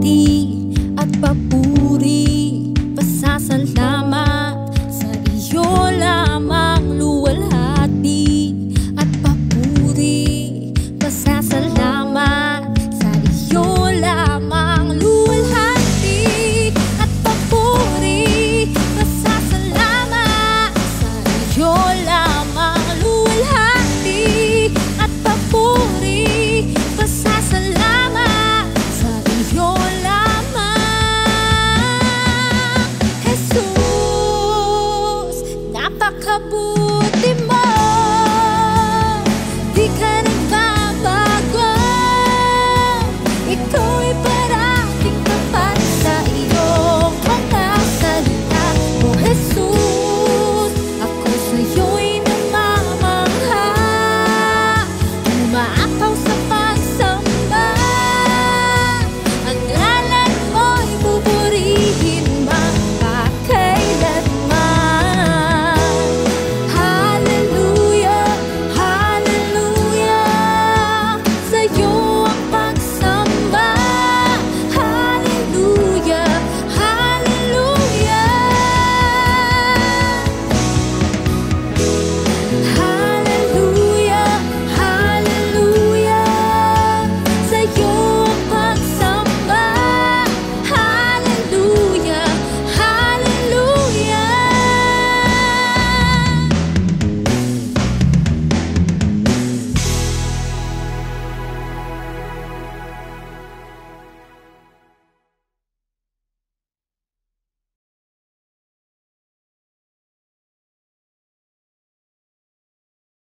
ti.